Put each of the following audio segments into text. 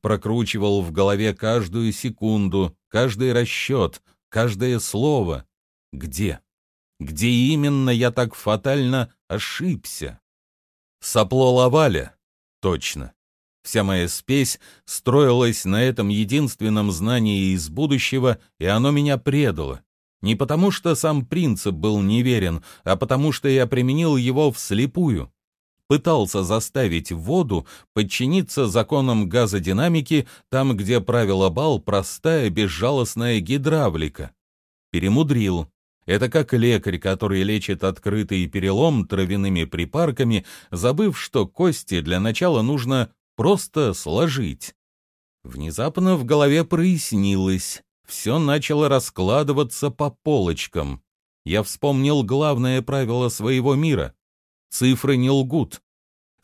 прокручивал в голове каждую секунду, каждый расчет, каждое слово. Где? Где именно я так фатально ошибся? Сопло Лаваля? Точно. Вся моя спесь строилась на этом единственном знании из будущего, и оно меня предало. Не потому, что сам принцип был неверен, а потому, что я применил его вслепую. Пытался заставить воду подчиниться законам газодинамики там, где правила бал простая безжалостная гидравлика. Перемудрил. Это как лекарь, который лечит открытый перелом травяными припарками, забыв, что кости для начала нужно просто сложить. Внезапно в голове прояснилось. Все начало раскладываться по полочкам. Я вспомнил главное правило своего мира. Цифры не лгут.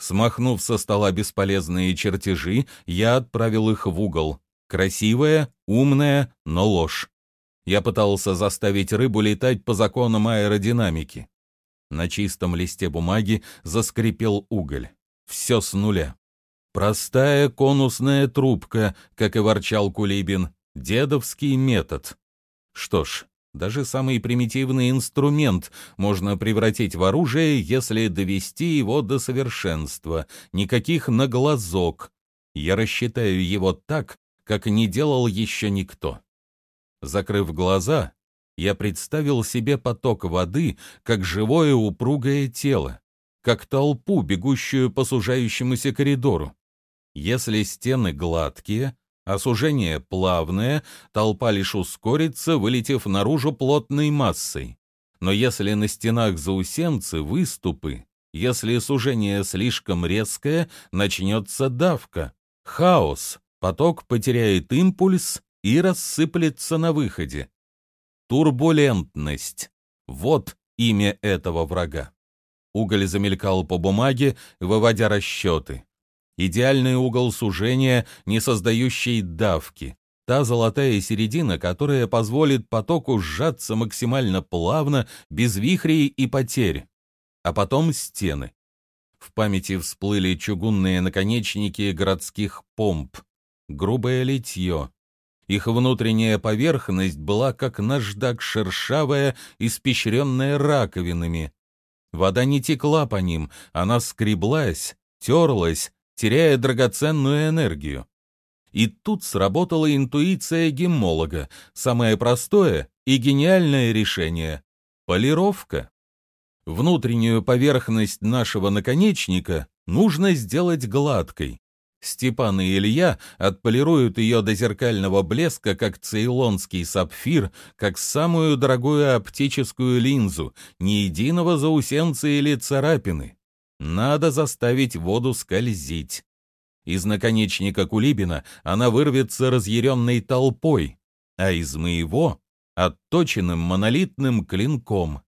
Смахнув со стола бесполезные чертежи, я отправил их в угол. Красивая, умная, но ложь. Я пытался заставить рыбу летать по законам аэродинамики. На чистом листе бумаги заскрипел уголь. Все с нуля. Простая конусная трубка, как и ворчал Кулибин, дедовский метод. Что ж, даже самый примитивный инструмент можно превратить в оружие, если довести его до совершенства. Никаких наглазок. Я рассчитаю его так, как не делал еще никто. Закрыв глаза, я представил себе поток воды, как живое упругое тело, как толпу, бегущую по сужающемуся коридору. Если стены гладкие, а сужение плавное, толпа лишь ускорится, вылетев наружу плотной массой. Но если на стенах заусенцы выступы, если сужение слишком резкое, начнется давка, хаос, поток потеряет импульс и рассыплется на выходе. Турбулентность. Вот имя этого врага. Уголь замелькал по бумаге, выводя расчеты идеальный угол сужения, не создающий давки, та золотая середина, которая позволит потоку сжаться максимально плавно, без вихрей и потерь. А потом стены. В памяти всплыли чугунные наконечники городских помп, грубое литье. Их внутренняя поверхность была как наждак шершавая, испещренная раковинами. Вода не текла по ним, она скреблась, терлась, теряя драгоценную энергию. И тут сработала интуиция гемолога, самое простое и гениальное решение — полировка. Внутреннюю поверхность нашего наконечника нужно сделать гладкой. Степан и Илья отполируют ее до зеркального блеска, как цейлонский сапфир, как самую дорогую оптическую линзу, ни единого заусенца или царапины. Надо заставить воду скользить. Из наконечника Кулибина она вырвется разъяренной толпой, а из моего — отточенным монолитным клинком.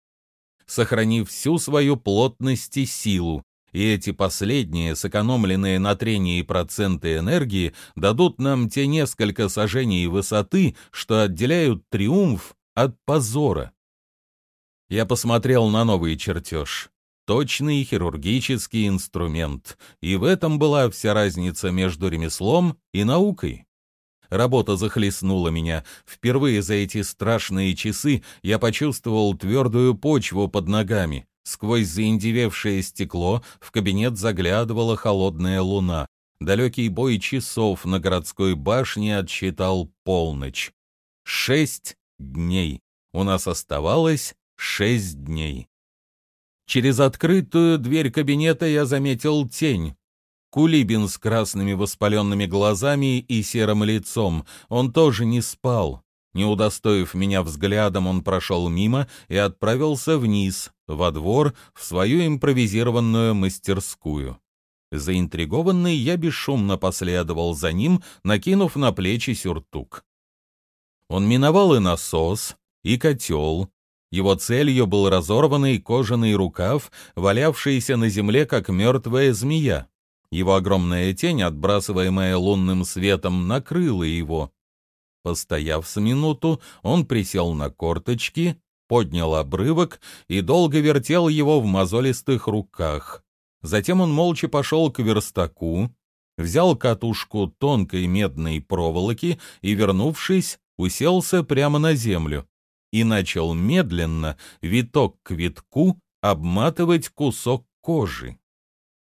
Сохранив всю свою плотность и силу, и эти последние, сэкономленные на трении проценты энергии, дадут нам те несколько сажений высоты, что отделяют триумф от позора. Я посмотрел на новый чертеж точный хирургический инструмент, и в этом была вся разница между ремеслом и наукой. Работа захлестнула меня. Впервые за эти страшные часы я почувствовал твердую почву под ногами. Сквозь заиндевевшее стекло в кабинет заглядывала холодная луна. Далекий бой часов на городской башне отсчитал полночь. Шесть дней. У нас оставалось шесть дней. Через открытую дверь кабинета я заметил тень. Кулибин с красными воспаленными глазами и серым лицом. Он тоже не спал. Не удостоив меня взглядом, он прошел мимо и отправился вниз, во двор, в свою импровизированную мастерскую. Заинтригованный, я бесшумно последовал за ним, накинув на плечи сюртук. Он миновал и насос, и котел, его целью был разорванный кожаный рукав, валявшийся на земле, как мертвая змея. Его огромная тень, отбрасываемая лунным светом, накрыла его. Постояв с минуту, он присел на корточки, поднял обрывок и долго вертел его в мозолистых руках. Затем он молча пошел к верстаку, взял катушку тонкой медной проволоки и, вернувшись, уселся прямо на землю и начал медленно, виток к витку, обматывать кусок кожи.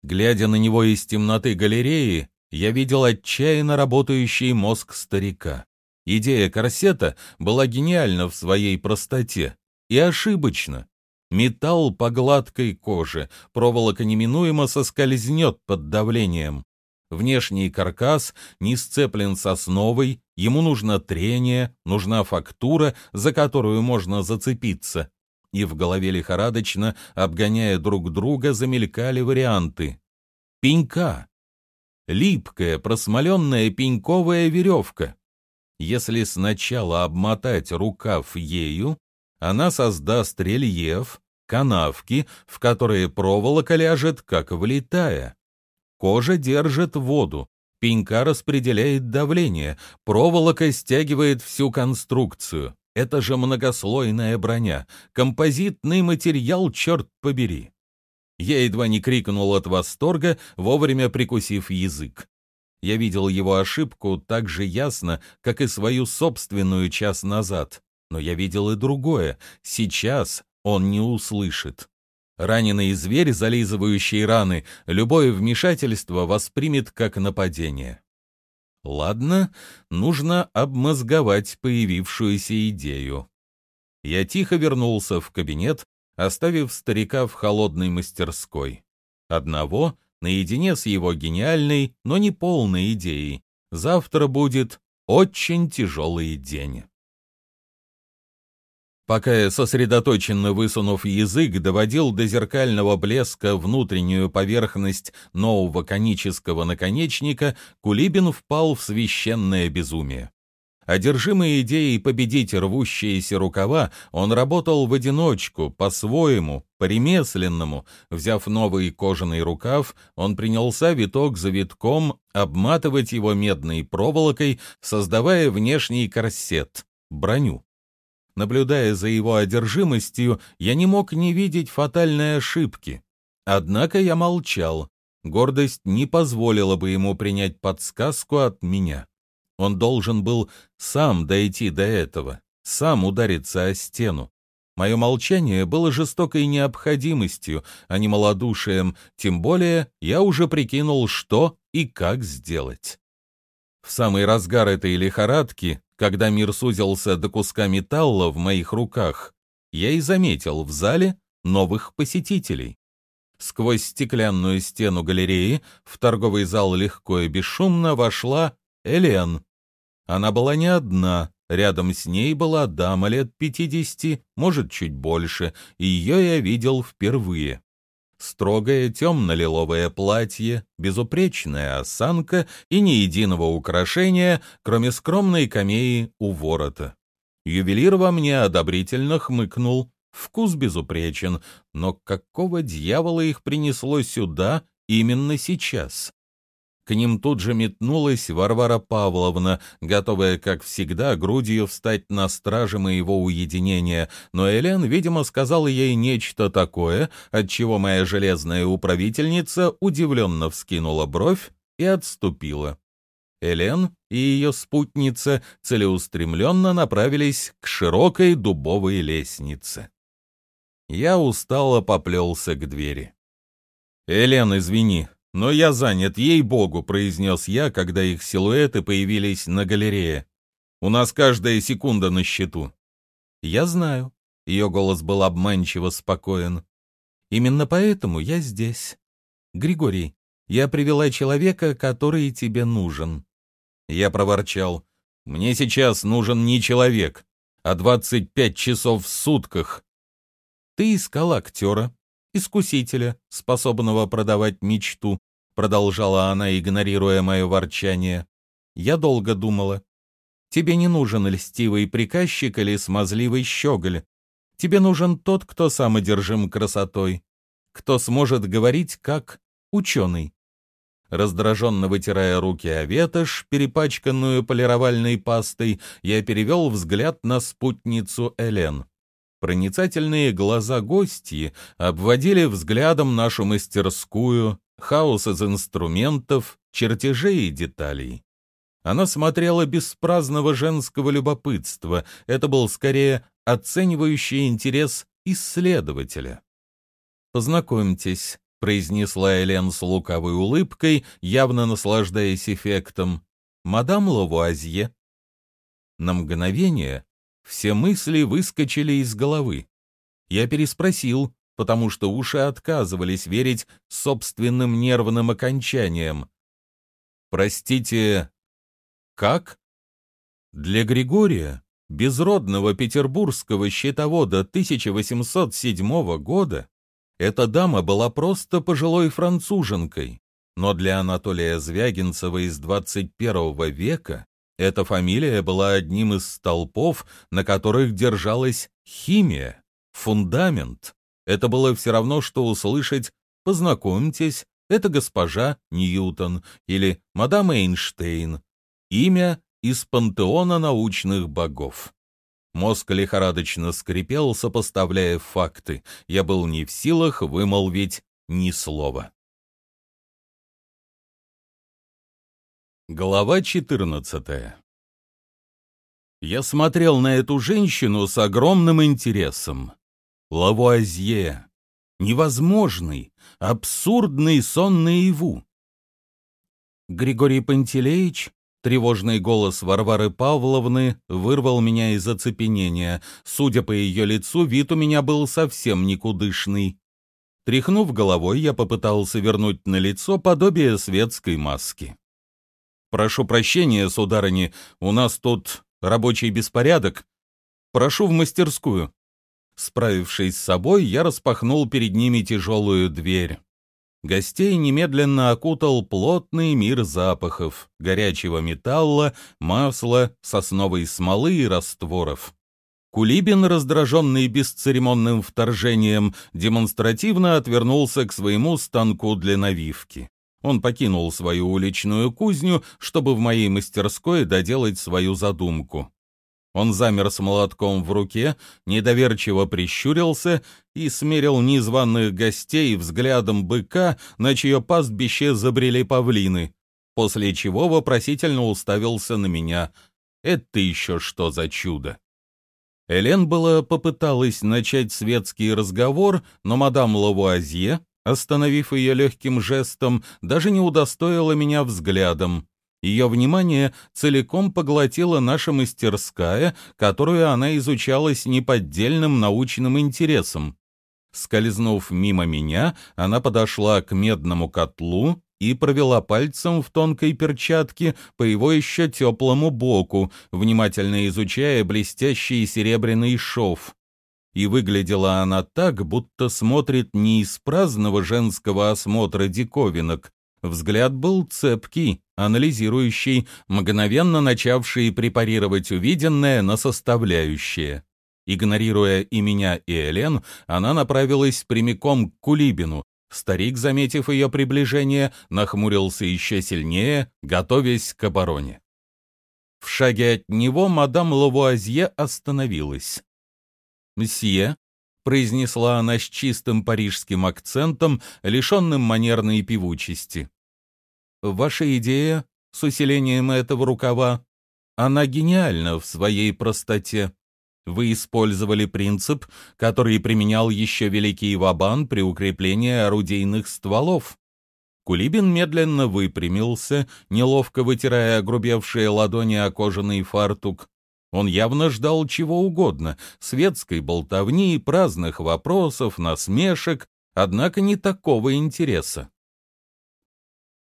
Глядя на него из темноты галереи, я видел отчаянно работающий мозг старика. Идея корсета была гениальна в своей простоте и ошибочна. Металл по гладкой коже, проволока неминуемо соскользнет под давлением. Внешний каркас не сцеплен с основой, ему нужно трение, нужна фактура, за которую можно зацепиться. И в голове лихорадочно, обгоняя друг друга, замелькали варианты. Пенька. Липкая, просмоленная пеньковая веревка. Если сначала обмотать рукав ею, она создаст рельеф, канавки, в которые проволока ляжет, как влетая. Кожа держит воду, пенька распределяет давление, проволока стягивает всю конструкцию. Это же многослойная броня, композитный материал, черт побери. Я едва не крикнул от восторга, вовремя прикусив язык. Я видел его ошибку так же ясно, как и свою собственную час назад. Но я видел и другое. Сейчас он не услышит. Раненый зверь, зализывающий раны, любое вмешательство воспримет как нападение. Ладно, нужно обмозговать появившуюся идею. Я тихо вернулся в кабинет, оставив старика в холодной мастерской. Одного, наедине с его гениальной, но не полной идеей. Завтра будет очень тяжелый день. Пока я, сосредоточенно высунув язык, доводил до зеркального блеска внутреннюю поверхность нового конического наконечника, Кулибин впал в священное безумие. Одержимый идеей победить рвущиеся рукава, он работал в одиночку, по-своему, по-ремесленному. Взяв новый кожаный рукав, он принялся виток за витком обматывать его медной проволокой, создавая внешний корсет, броню. Наблюдая за его одержимостью, я не мог не видеть фатальной ошибки. Однако я молчал. Гордость не позволила бы ему принять подсказку от меня. Он должен был сам дойти до этого, сам удариться о стену. Мое молчание было жестокой необходимостью, а не малодушием, тем более я уже прикинул, что и как сделать. В самый разгар этой лихорадки когда мир сузился до куска металла в моих руках, я и заметил в зале новых посетителей. Сквозь стеклянную стену галереи в торговый зал легко и бесшумно вошла Элен. Она была не одна, рядом с ней была дама лет пятидесяти, может, чуть больше, и ее я видел впервые. Строгое темно-лиловое платье, безупречная осанка и ни единого украшения, кроме скромной камеи у ворота. Ювелир во мне одобрительно хмыкнул. Вкус безупречен, но какого дьявола их принесло сюда именно сейчас? К ним тут же метнулась Варвара Павловна, готовая, как всегда, грудью встать на страже моего уединения, но Элен, видимо, сказала ей нечто такое, от чего моя железная управительница удивленно вскинула бровь и отступила. Элен и ее спутница целеустремленно направились к широкой дубовой лестнице. Я устало поплелся к двери. «Элен, извини, «Но я занят, ей-богу», — произнес я, когда их силуэты появились на галерее. «У нас каждая секунда на счету». «Я знаю», — ее голос был обманчиво спокоен. «Именно поэтому я здесь. Григорий, я привела человека, который тебе нужен». Я проворчал. «Мне сейчас нужен не человек, а двадцать пять часов в сутках». «Ты искал актера, искусителя, способного продавать мечту, продолжала она, игнорируя мое ворчание. Я долго думала. Тебе не нужен льстивый приказчик или смазливый щеголь. Тебе нужен тот, кто сам одержим красотой, кто сможет говорить как ученый. Раздраженно вытирая руки о ветошь, перепачканную полировальной пастой, я перевел взгляд на спутницу Элен. Проницательные глаза гостьи обводили взглядом нашу мастерскую хаос из инструментов, чертежей и деталей. Она смотрела без праздного женского любопытства, это был скорее оценивающий интерес исследователя. «Познакомьтесь», — произнесла Элен с лукавой улыбкой, явно наслаждаясь эффектом. «Мадам Лавуазье». На мгновение все мысли выскочили из головы. Я переспросил, потому что уши отказывались верить собственным нервным окончаниям. «Простите, как?» Для Григория, безродного петербургского счетовода 1807 года, эта дама была просто пожилой француженкой, но для Анатолия Звягинцева из 21 века эта фамилия была одним из столпов, на которых держалась химия, фундамент. Это было все равно, что услышать «познакомьтесь, это госпожа Ньютон» или «мадам Эйнштейн». Имя из пантеона научных богов. Мозг лихорадочно скрипел, сопоставляя факты. Я был не в силах вымолвить ни слова. Глава 14 Я смотрел на эту женщину с огромным интересом. Лавуазье. Невозможный, абсурдный сон наяву. Григорий Пантелеич, тревожный голос Варвары Павловны вырвал меня из оцепенения. Судя по ее лицу, вид у меня был совсем никудышный. Тряхнув головой, я попытался вернуть на лицо подобие светской маски. «Прошу прощения, сударыни, у нас тут рабочий беспорядок. Прошу в мастерскую». Справившись с собой, я распахнул перед ними тяжелую дверь. Гостей немедленно окутал плотный мир запахов, горячего металла, масла, сосновой смолы и растворов. Кулибин, раздраженный бесцеремонным вторжением, демонстративно отвернулся к своему станку для навивки. Он покинул свою уличную кузню, чтобы в моей мастерской доделать свою задумку. Он замер с молотком в руке, недоверчиво прищурился и смерил незваных гостей взглядом быка, на чье пастбище забрели павлины, после чего вопросительно уставился на меня. «Это еще что за чудо?» Элен было попыталась начать светский разговор, но мадам Лавуазье, остановив ее легким жестом, даже не удостоила меня взглядом. Ее внимание целиком поглотила наша мастерская, которую она изучала с неподдельным научным интересом. Скользнув мимо меня, она подошла к медному котлу и провела пальцем в тонкой перчатке по его еще теплому боку, внимательно изучая блестящий серебряный шов. И выглядела она так, будто смотрит не из праздного женского осмотра диковинок, Взгляд был цепкий, анализирующий, мгновенно начавший препарировать увиденное на составляющие. Игнорируя и меня, и Элен, она направилась прямиком к Кулибину. Старик, заметив ее приближение, нахмурился еще сильнее, готовясь к обороне. В шаге от него мадам Лавуазье остановилась. «Мсье», — произнесла она с чистым парижским акцентом, лишенным манерной певучести. Ваша идея с усилением этого рукава, она гениальна в своей простоте. Вы использовали принцип, который применял еще великий Вабан при укреплении орудийных стволов. Кулибин медленно выпрямился, неловко вытирая огрубевшие ладони о кожаный фартук. Он явно ждал чего угодно — светской болтовни, праздных вопросов, насмешек, однако не такого интереса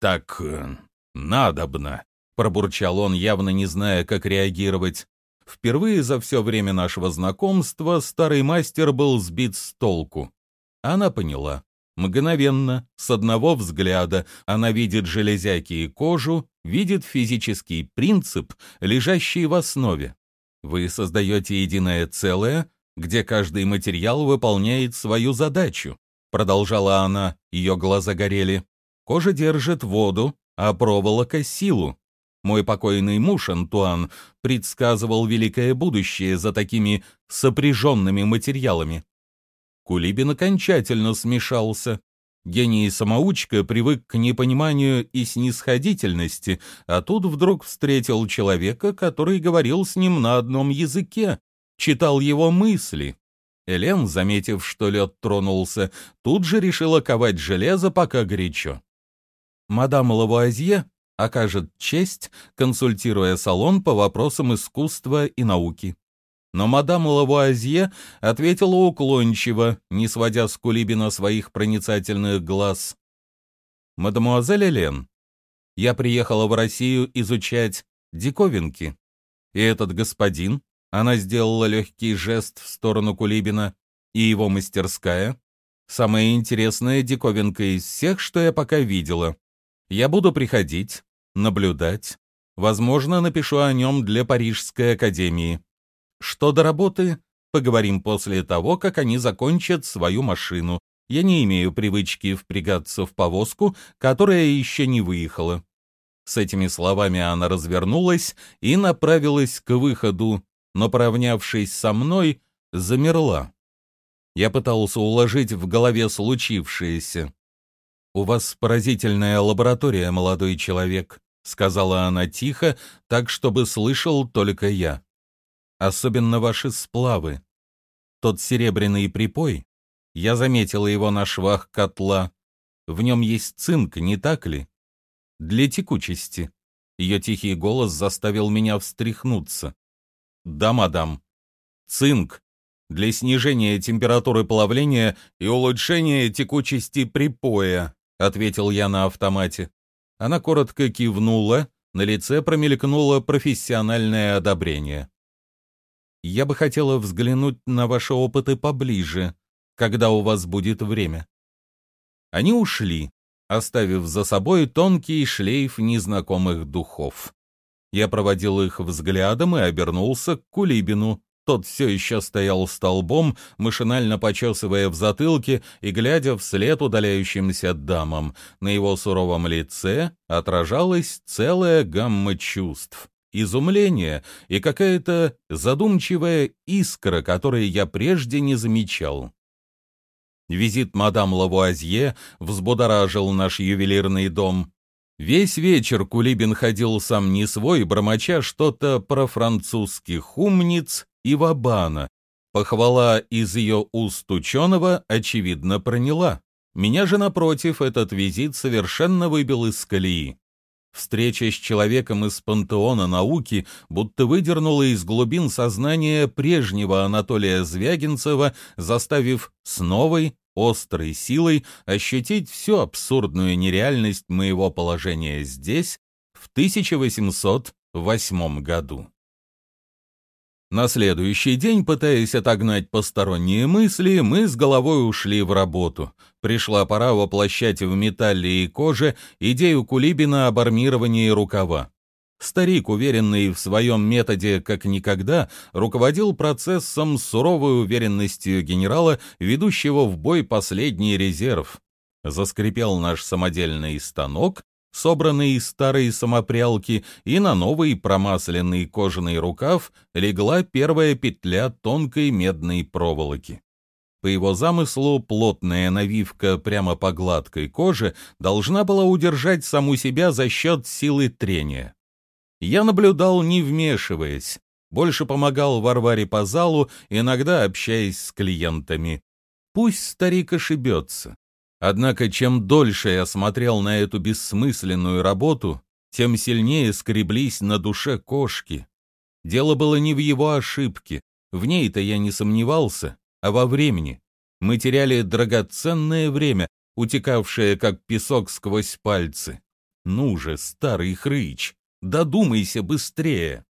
так э, надобно», — пробурчал он, явно не зная, как реагировать. Впервые за все время нашего знакомства старый мастер был сбит с толку. Она поняла. Мгновенно, с одного взгляда, она видит железяки и кожу, видит физический принцип, лежащий в основе. Вы создаете единое целое, где каждый материал выполняет свою задачу, продолжала она, ее глаза горели. Кожа держит воду, а проволока — силу. Мой покойный муж Антуан предсказывал великое будущее за такими сопряженными материалами. Кулибин окончательно смешался. Гений-самоучка привык к непониманию и снисходительности, а тут вдруг встретил человека, который говорил с ним на одном языке, читал его мысли. Элен, заметив, что лед тронулся, тут же решила ковать железо, пока горячо. Мадам Лавуазье окажет честь, консультируя салон по вопросам искусства и науки. Но мадам Лавуазье ответила уклончиво, не сводя с Кулибина своих проницательных глаз. «Мадемуазель Элен, я приехала в Россию изучать диковинки. И этот господин, она сделала легкий жест в сторону Кулибина, и его мастерская, самая интересная диковинка из всех, что я пока видела. Я буду приходить, наблюдать, возможно, напишу о нем для Парижской академии. Что до работы, поговорим после того, как они закончат свою машину. Я не имею привычки впрягаться в повозку, которая еще не выехала. С этими словами она развернулась и направилась к выходу, но, поравнявшись со мной, замерла. Я пытался уложить в голове случившееся. «У вас поразительная лаборатория, молодой человек», — сказала она тихо, так, чтобы слышал только я особенно ваши сплавы. Тот серебряный припой, я заметила его на швах котла. В нем есть цинк, не так ли? Для текучести. Ее тихий голос заставил меня встряхнуться. Да, мадам. Цинк. Для снижения температуры плавления и улучшения текучести припоя, ответил я на автомате. Она коротко кивнула, на лице промелькнуло профессиональное одобрение. Я бы хотела взглянуть на ваши опыты поближе, когда у вас будет время». Они ушли, оставив за собой тонкий шлейф незнакомых духов. Я проводил их взглядом и обернулся к Кулибину. Тот все еще стоял столбом, машинально почесывая в затылке и глядя вслед удаляющимся дамам. На его суровом лице отражалась целая гамма чувств изумление и какая-то задумчивая искра, которой я прежде не замечал. Визит мадам Лавуазье взбудоражил наш ювелирный дом. Весь вечер Кулибин ходил сам не свой, бормоча что-то про французских умниц и вабана. Похвала из ее уст ученого, очевидно, проняла. Меня же, напротив, этот визит совершенно выбил из колеи. Встреча с человеком из пантеона науки будто выдернула из глубин сознания прежнего Анатолия Звягинцева, заставив с новой, острой силой ощутить всю абсурдную нереальность моего положения здесь, в 1808 году. На следующий день, пытаясь отогнать посторонние мысли, мы с головой ушли в работу. Пришла пора воплощать в металле и коже идею Кулибина об армировании рукава. Старик, уверенный в своем методе как никогда, руководил процессом с суровой уверенностью генерала, ведущего в бой последний резерв. Заскрипел наш самодельный станок, собранный из старой самопрялки, и на новый промасленный кожаный рукав легла первая петля тонкой медной проволоки. По его замыслу, плотная навивка прямо по гладкой коже должна была удержать саму себя за счет силы трения. Я наблюдал, не вмешиваясь, больше помогал Варваре по залу, иногда общаясь с клиентами. Пусть старик ошибется. Однако чем дольше я смотрел на эту бессмысленную работу, тем сильнее скреблись на душе кошки. Дело было не в его ошибке, в ней-то я не сомневался, а во времени. Мы теряли драгоценное время, утекавшее как песок сквозь пальцы. Ну же, старый хрыч, додумайся быстрее.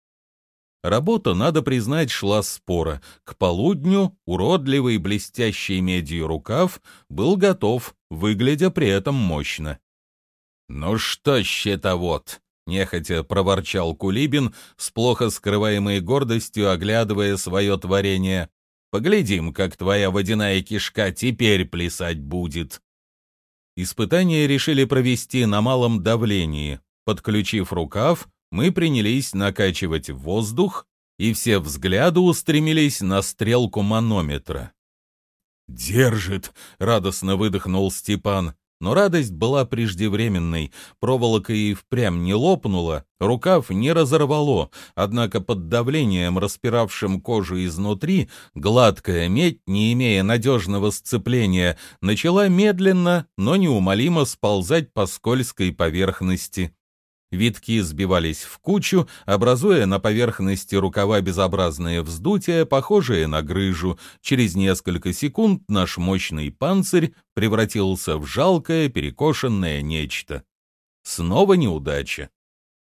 Работа, надо признать, шла спора. К полудню уродливый блестящий медью рукав был готов, выглядя при этом мощно. «Ну что, щитовод!» — нехотя проворчал Кулибин, с плохо скрываемой гордостью оглядывая свое творение. «Поглядим, как твоя водяная кишка теперь плясать будет!» Испытание решили провести на малом давлении. Подключив рукав, мы принялись накачивать воздух, и все взгляды устремились на стрелку манометра. «Держит!» — радостно выдохнул Степан. Но радость была преждевременной, проволока и впрямь не лопнула, рукав не разорвало, однако под давлением, распиравшим кожу изнутри, гладкая медь, не имея надежного сцепления, начала медленно, но неумолимо сползать по скользкой поверхности. Витки сбивались в кучу, образуя на поверхности рукава безобразные вздутия, похожие на грыжу. Через несколько секунд наш мощный панцирь превратился в жалкое, перекошенное нечто. Снова неудача.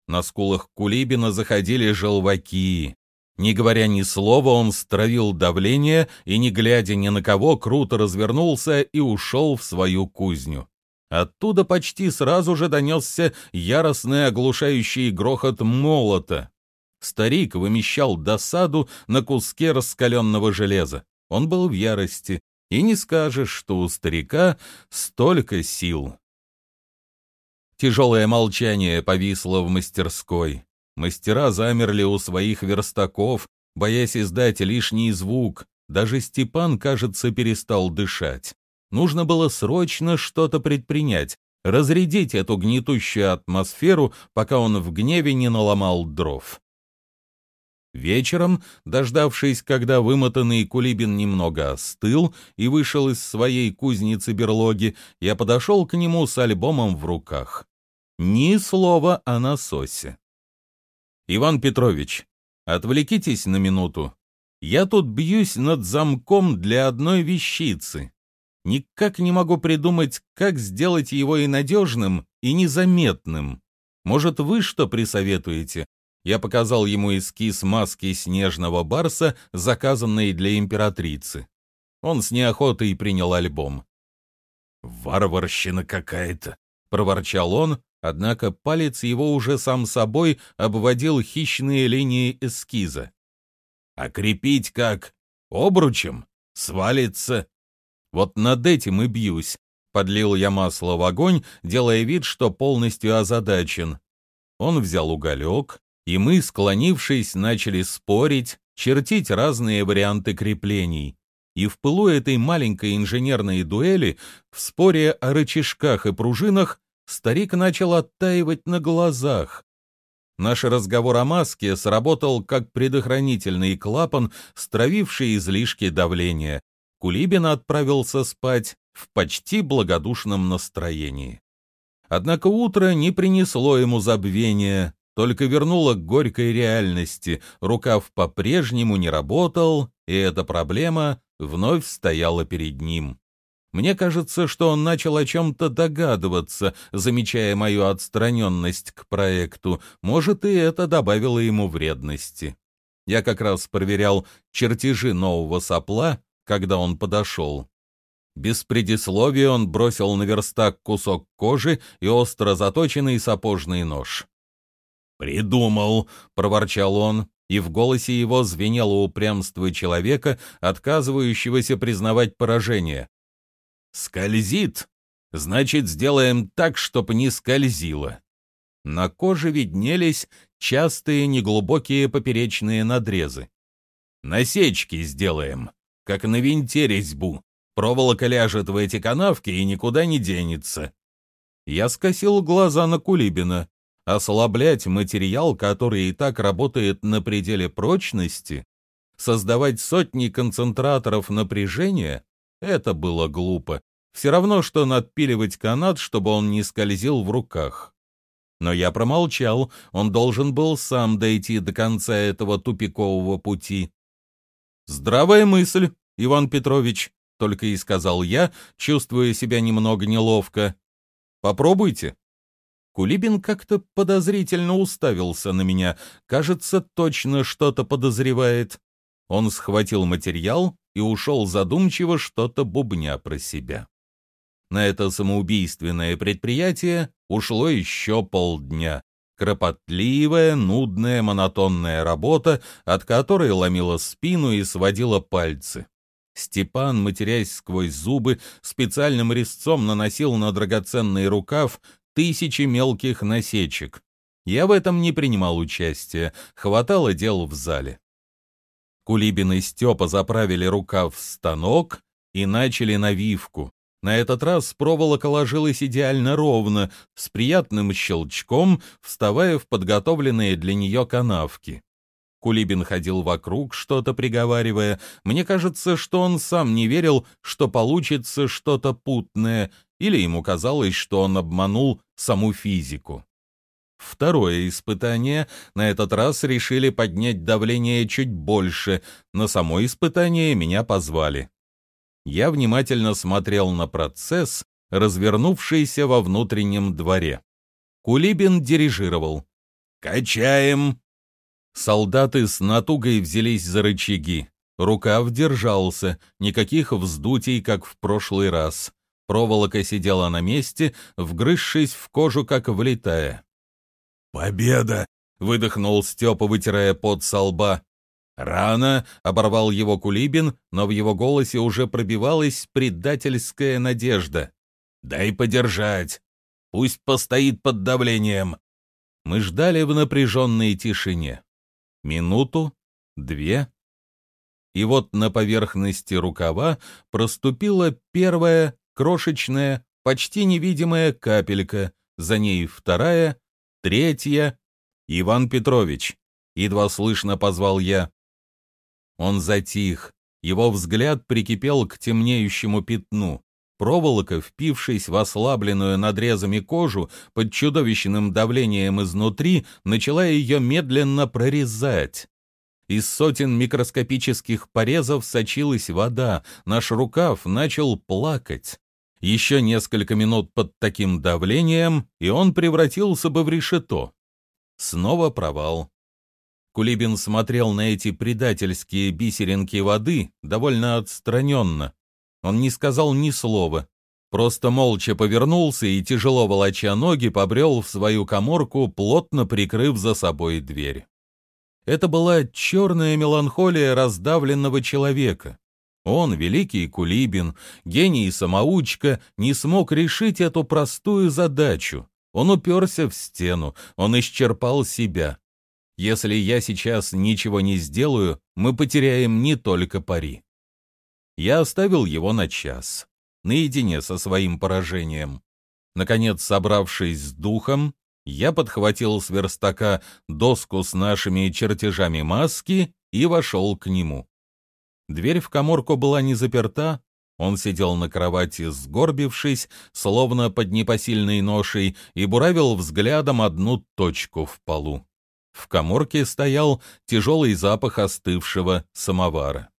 На скулах Кулибина заходили желваки. Не говоря ни слова, он стравил давление и, не глядя ни на кого, круто развернулся и ушел в свою кузню. Оттуда почти сразу же донесся яростный оглушающий грохот молота. Старик вымещал досаду на куске раскаленного железа. Он был в ярости, и не скажешь, что у старика столько сил. Тяжелое молчание повисло в мастерской. Мастера замерли у своих верстаков, боясь издать лишний звук. Даже Степан, кажется, перестал дышать. Нужно было срочно что-то предпринять, разрядить эту гнетущую атмосферу, пока он в гневе не наломал дров. Вечером, дождавшись, когда вымотанный Кулибин немного остыл и вышел из своей кузницы-берлоги, я подошел к нему с альбомом в руках. Ни слова о насосе. «Иван Петрович, отвлекитесь на минуту. Я тут бьюсь над замком для одной вещицы. Никак не могу придумать, как сделать его и надежным, и незаметным. Может, вы что присоветуете? Я показал ему эскиз маски снежного барса, заказанной для императрицы. Он с неохотой принял альбом. «Варварщина какая-то!» — проворчал он, однако палец его уже сам собой обводил хищные линии эскиза. «Окрепить как? Обручем? Свалится? Вот над этим и бьюсь. Подлил я масло в огонь, делая вид, что полностью озадачен. Он взял уголек, и мы, склонившись, начали спорить, чертить разные варианты креплений. И в пылу этой маленькой инженерной дуэли, в споре о рычажках и пружинах, старик начал оттаивать на глазах. Наш разговор о маске сработал как предохранительный клапан, стравивший излишки давления. Кулибин отправился спать в почти благодушном настроении. Однако утро не принесло ему забвения, только вернуло к горькой реальности. Рукав по-прежнему не работал, и эта проблема вновь стояла перед ним. Мне кажется, что он начал о чем-то догадываться, замечая мою отстраненность к проекту. Может, и это добавило ему вредности. Я как раз проверял чертежи нового сопла, когда он подошел. Без предисловия он бросил на верстак кусок кожи и остро заточенный сапожный нож. «Придумал!» — проворчал он, и в голосе его звенело упрямство человека, отказывающегося признавать поражение. «Скользит! Значит, сделаем так, чтоб не скользило!» На коже виднелись частые неглубокие поперечные надрезы. «Насечки сделаем!» Как на винте резьбу. Проволока ляжет в эти канавки и никуда не денется. Я скосил глаза на Кулибина. Ослаблять материал, который и так работает на пределе прочности, создавать сотни концентраторов напряжения — это было глупо. Все равно, что надпиливать канат, чтобы он не скользил в руках. Но я промолчал, он должен был сам дойти до конца этого тупикового пути. «Здравая мысль, Иван Петрович», — только и сказал я, чувствуя себя немного неловко. «Попробуйте». Кулибин как-то подозрительно уставился на меня. Кажется, точно что-то подозревает. Он схватил материал и ушел задумчиво что-то бубня про себя. На это самоубийственное предприятие ушло еще полдня. Кропотливая, нудная, монотонная работа, от которой ломила спину и сводила пальцы. Степан, матерясь сквозь зубы, специальным резцом наносил на драгоценный рукав тысячи мелких насечек. Я в этом не принимал участия, хватало дел в зале. Кулибин и Степа заправили рукав в станок и начали навивку. На этот раз проволока ложилась идеально ровно, с приятным щелчком, вставая в подготовленные для нее канавки. Кулибин ходил вокруг, что-то приговаривая. Мне кажется, что он сам не верил, что получится что-то путное, или ему казалось, что он обманул саму физику. Второе испытание. На этот раз решили поднять давление чуть больше. На само испытание меня позвали. Я внимательно смотрел на процесс, развернувшийся во внутреннем дворе. Кулибин дирижировал. «Качаем!» Солдаты с натугой взялись за рычаги. Рукав держался, никаких вздутий, как в прошлый раз. Проволока сидела на месте, вгрызшись в кожу, как влетая. «Победа!» — выдохнул Степа, вытирая пот со лба. «Рано!» — оборвал его Кулибин, но в его голосе уже пробивалась предательская надежда. «Дай подержать! Пусть постоит под давлением!» Мы ждали в напряженной тишине. Минуту, две. И вот на поверхности рукава проступила первая крошечная, почти невидимая капелька, за ней вторая, третья. «Иван Петрович!» — едва слышно позвал я. Он затих, его взгляд прикипел к темнеющему пятну. Проволока, впившись в ослабленную надрезами кожу, под чудовищным давлением изнутри, начала ее медленно прорезать. Из сотен микроскопических порезов сочилась вода, наш рукав начал плакать. Еще несколько минут под таким давлением, и он превратился бы в решето. Снова провал. Кулибин смотрел на эти предательские бисеринки воды довольно отстраненно. Он не сказал ни слова, просто молча повернулся и, тяжело волоча ноги, побрел в свою коморку, плотно прикрыв за собой дверь. Это была черная меланхолия раздавленного человека. Он, великий Кулибин, гений-самоучка, не смог решить эту простую задачу. Он уперся в стену, он исчерпал себя. Если я сейчас ничего не сделаю, мы потеряем не только пари. Я оставил его на час, наедине со своим поражением. Наконец, собравшись с духом, я подхватил с верстака доску с нашими чертежами маски и вошел к нему. Дверь в коморку была не заперта, он сидел на кровати, сгорбившись, словно под непосильной ношей, и буравил взглядом одну точку в полу. В коморке стоял тяжелый запах остывшего самовара.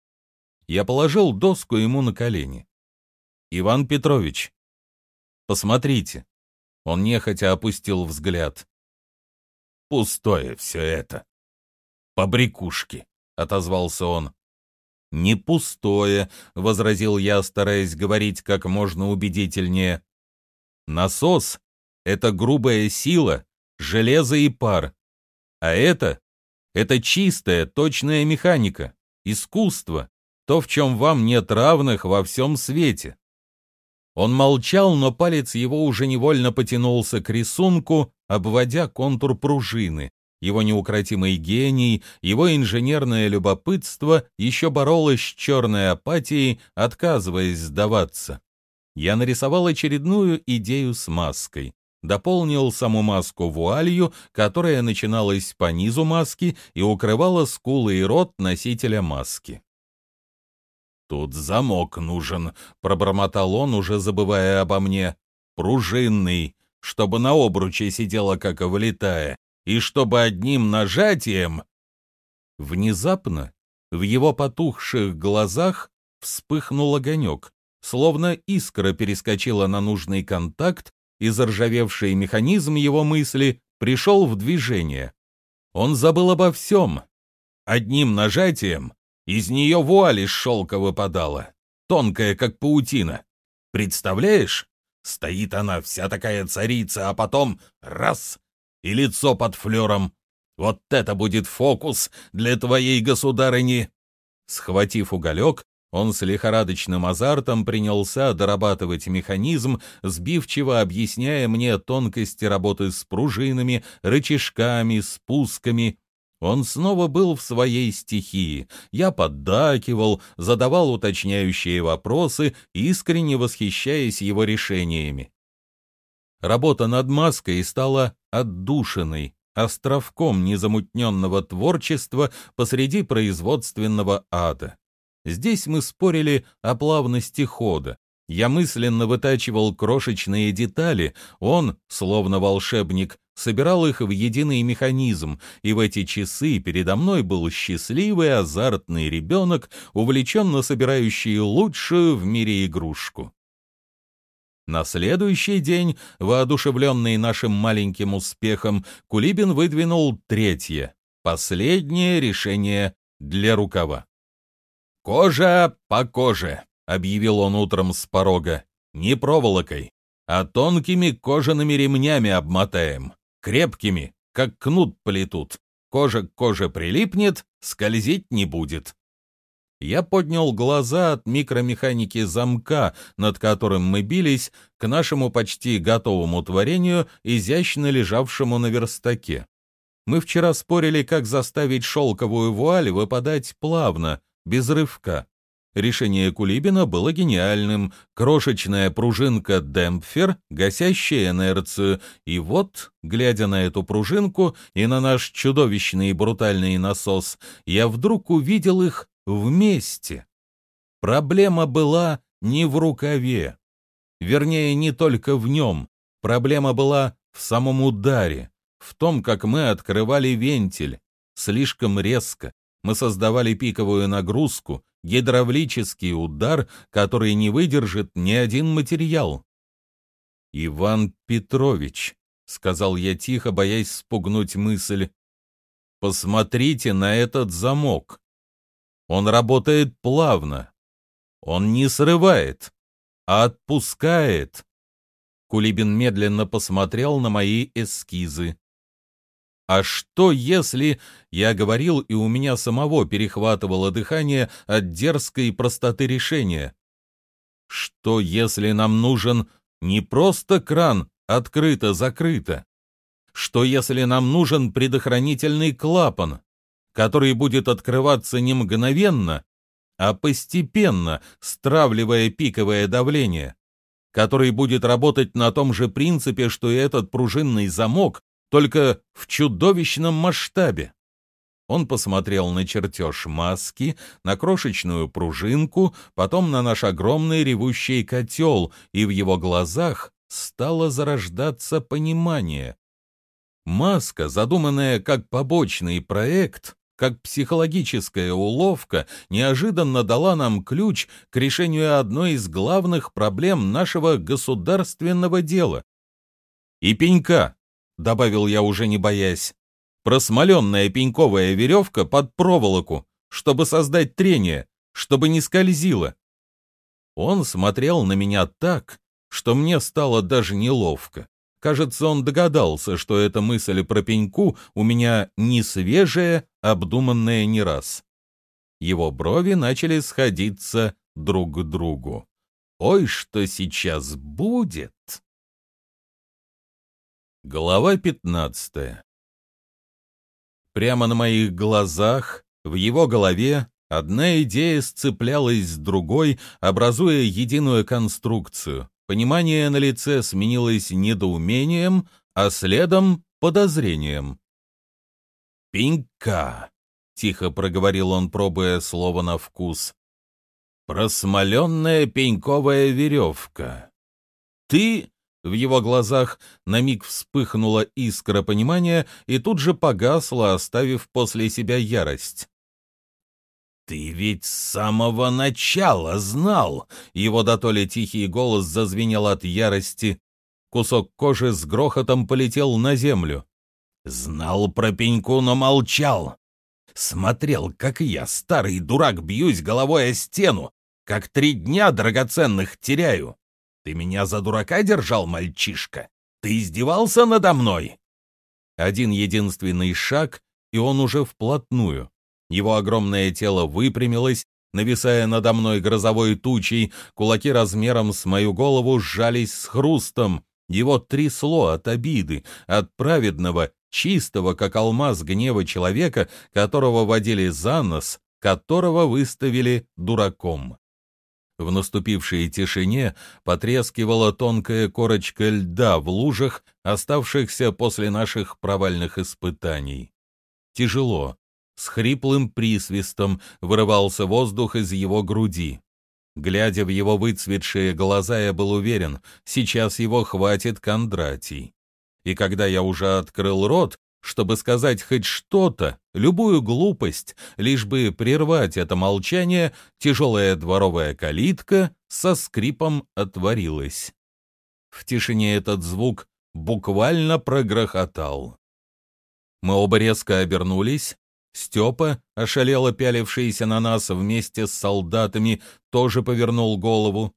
Я положил доску ему на колени. «Иван Петрович, посмотрите». Он нехотя опустил взгляд. «Пустое все это. Побрякушки», — отозвался он. «Не пустое», — возразил я, стараясь говорить как можно убедительнее. «Насос — это грубая сила, железо и пар. А это — это чистая, точная механика, искусство, то, в чем вам нет равных во всем свете. Он молчал, но палец его уже невольно потянулся к рисунку, обводя контур пружины. Его неукротимый гений, его инженерное любопытство еще боролось с черной апатией, отказываясь сдаваться. Я нарисовал очередную идею с маской. Дополнил саму маску вуалью, которая начиналась по низу маски и укрывала скулы и рот носителя маски. «Тут замок нужен», — пробормотал он, уже забывая обо мне. «Пружинный, чтобы на обруче сидела, как вылетая, и чтобы одним нажатием...» Внезапно в его потухших глазах вспыхнул огонек, словно искра перескочила на нужный контакт, и заржавевший механизм его мысли пришел в движение. Он забыл обо всем. Одним нажатием из нее вуаль из шелка выпадала, тонкая, как паутина. Представляешь? Стоит она, вся такая царица, а потом раз — и лицо под флером. Вот это будет фокус для твоей государыни!» Схватив уголек, он с лихорадочным азартом принялся дорабатывать механизм, сбивчиво объясняя мне тонкости работы с пружинами, рычажками, спусками. Он снова был в своей стихии. Я поддакивал, задавал уточняющие вопросы, искренне восхищаясь его решениями. Работа над маской стала отдушиной, островком незамутненного творчества посреди производственного ада. Здесь мы спорили о плавности хода. Я мысленно вытачивал крошечные детали, он, словно волшебник, собирал их в единый механизм, и в эти часы передо мной был счастливый азартный ребенок, увлеченно собирающий лучшую в мире игрушку. На следующий день, воодушевленный нашим маленьким успехом, Кулибин выдвинул третье, последнее решение для рукава. «Кожа по коже», — объявил он утром с порога, — «не проволокой, а тонкими кожаными ремнями обмотаем, крепкими, как кнут плетут. Кожа к коже прилипнет, скользить не будет». Я поднял глаза от микромеханики замка, над которым мы бились, к нашему почти готовому творению, изящно лежавшему на верстаке. Мы вчера спорили, как заставить шелковую вуаль выпадать плавно, без рывка. Решение Кулибина было гениальным. Крошечная пружинка демпфер, гасящая инерцию. И вот, глядя на эту пружинку и на наш чудовищный и брутальный насос, я вдруг увидел их вместе. Проблема была не в рукаве. Вернее, не только в нем. Проблема была в самом ударе, в том, как мы открывали вентиль. Слишком резко. Мы создавали пиковую нагрузку, гидравлический удар, который не выдержит ни один материал. «Иван Петрович», — сказал я тихо, боясь спугнуть мысль, — «посмотрите на этот замок. Он работает плавно. Он не срывает, а отпускает. Кулибин медленно посмотрел на мои эскизы. А что если... Я говорил, и у меня самого перехватывало дыхание от дерзкой простоты решения. Что если нам нужен не просто кран открыто-закрыто? Что если нам нужен предохранительный клапан? который будет открываться не мгновенно, а постепенно, стравливая пиковое давление, который будет работать на том же принципе, что и этот пружинный замок, только в чудовищном масштабе. Он посмотрел на чертеж маски, на крошечную пружинку, потом на наш огромный ревущий котел, и в его глазах стало зарождаться понимание. Маска, задуманная как побочный проект, как психологическая уловка, неожиданно дала нам ключ к решению одной из главных проблем нашего государственного дела. «И пенька», — добавил я уже не боясь, «просмоленная пеньковая веревка под проволоку, чтобы создать трение, чтобы не скользило». Он смотрел на меня так, что мне стало даже неловко. Кажется, он догадался, что эта мысль про пеньку у меня не свежая, обдуманная не раз. Его брови начали сходиться друг к другу. Ой, что сейчас будет! Глава пятнадцатая Прямо на моих глазах, в его голове, одна идея сцеплялась с другой, образуя единую конструкцию. Понимание на лице сменилось недоумением, а следом — подозрением. «Пенька», — тихо проговорил он, пробуя слово на вкус. «Просмоленная пеньковая веревка. Ты...» В его глазах на миг вспыхнула искра понимания и тут же погасла, оставив после себя ярость. «Ты ведь с самого начала знал!» Его дотоле тихий голос зазвенел от ярости. Кусок кожи с грохотом полетел на землю. «Знал про пеньку, но молчал. Смотрел, как я, старый дурак, бьюсь головой о стену, как три дня драгоценных теряю. Ты меня за дурака держал, мальчишка? Ты издевался надо мной?» Один единственный шаг, и он уже вплотную. Его огромное тело выпрямилось, нависая надо мной грозовой тучей, кулаки размером с мою голову сжались с хрустом. Его трясло от обиды, от праведного, чистого, как алмаз гнева человека, которого водили за нос, которого выставили дураком. В наступившей тишине потрескивала тонкая корочка льда в лужах, оставшихся после наших провальных испытаний. Тяжело, с хриплым присвистом вырывался воздух из его груди. Глядя в его выцветшие глаза, я был уверен, сейчас его хватит Кондратий. И когда я уже открыл рот, чтобы сказать хоть что-то, любую глупость, лишь бы прервать это молчание, тяжелая дворовая калитка со скрипом отворилась. В тишине этот звук буквально прогрохотал. Мы оба резко обернулись. Степа, ошалело пялившийся на нас вместе с солдатами, тоже повернул голову.